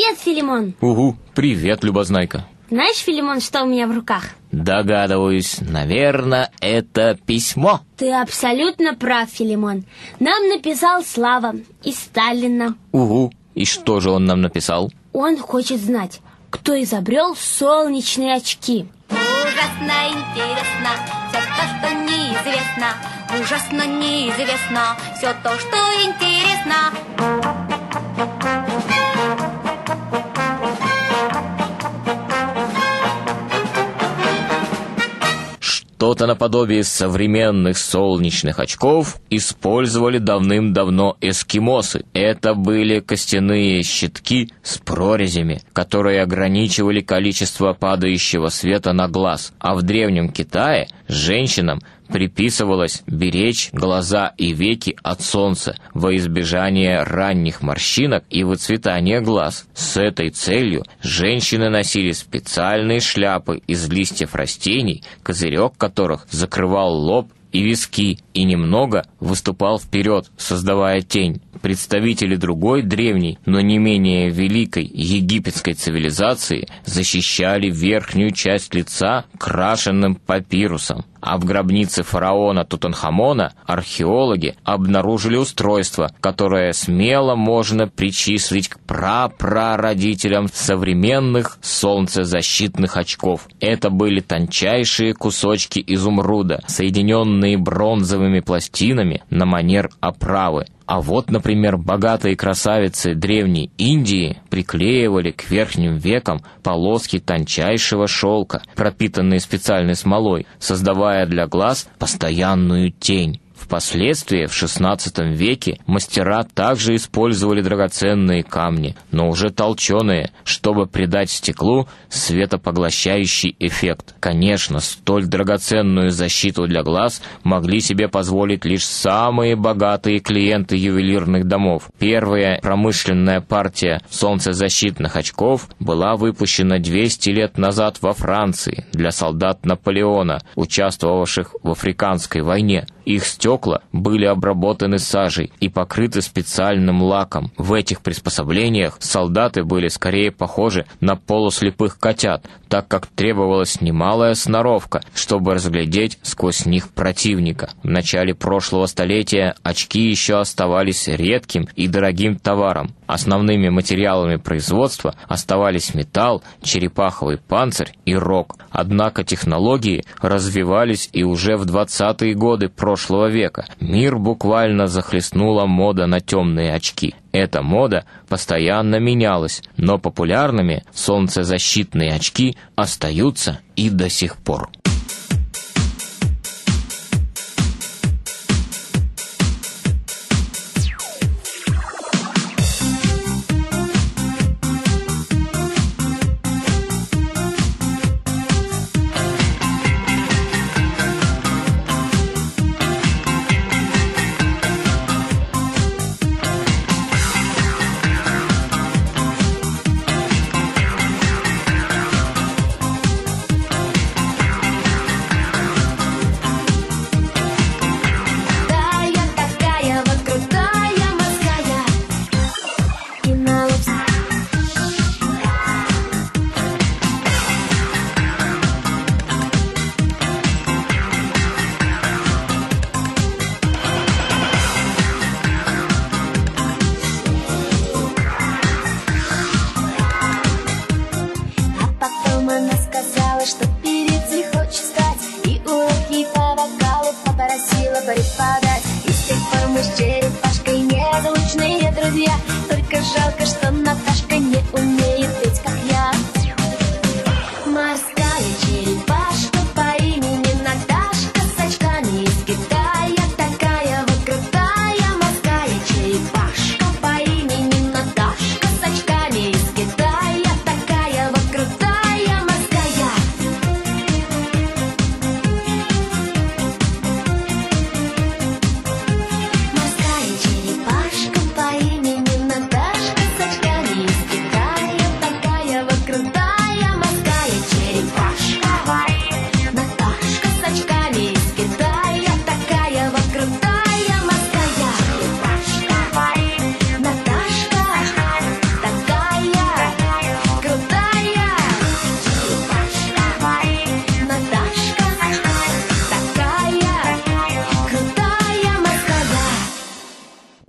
Привет, Филимон. Угу, привет, Любознайка. Знаешь, Филимон, что у меня в руках? Догадываюсь, наверное, это письмо. Ты абсолютно прав, Филимон. Нам написал Слава из Сталина. Угу, и что же он нам написал? Он хочет знать, кто изобрел солнечные очки. Ужасно интересно все то, что неизвестно. Ужасно неизвестно все то, что интересно. Что-то наподобие современных солнечных очков использовали давным-давно эскимосы. Это были костяные щитки с прорезями, которые ограничивали количество падающего света на глаз. А в Древнем Китае женщинам приписывалось беречь глаза и веки от солнца во избежание ранних морщинок и выцветания глаз. С этой целью женщины носили специальные шляпы из листьев растений, козырек которых закрывал лоб и виски, и немного выступал вперед, создавая тень. Представители другой древней, но не менее великой египетской цивилизации защищали верхнюю часть лица крашенным папирусом. А в гробнице фараона Тутанхамона археологи обнаружили устройство, которое смело можно причислить к прапрародителям современных солнцезащитных очков. Это были тончайшие кусочки изумруда, соединенные бронзовыми пластинами на манер оправы. А вот, например, богатые красавицы древней Индии приклеивали к верхним векам полоски тончайшего шелка, пропитанные специальной смолой, создавая для глаз постоянную тень. Впоследствии, в XVI веке, мастера также использовали драгоценные камни, но уже толченые, чтобы придать стеклу светопоглощающий эффект. Конечно, столь драгоценную защиту для глаз могли себе позволить лишь самые богатые клиенты ювелирных домов. Первая промышленная партия солнцезащитных очков была выпущена 200 лет назад во Франции для солдат Наполеона, участвовавших в Африканской войне. Их стекла были обработаны сажей и покрыты специальным лаком. В этих приспособлениях солдаты были скорее похожи на полуслепых котят, так как требовалась немалая сноровка, чтобы разглядеть сквозь них противника. В начале прошлого столетия очки еще оставались редким и дорогим товаром. Основными материалами производства оставались металл, черепаховый панцирь и рог. Однако технологии развивались и уже в 20-е годы прошлого века. Мир буквально захлестнула мода на темные очки. Эта мода постоянно менялась, но популярными солнцезащитные очки остаются и до сих пор. Сказала, что певицей хочет стать. И уроки по вокалу попросила преподать. И с тех пор мы с черепашкой неразлучные друзья. Только жалко, что умеет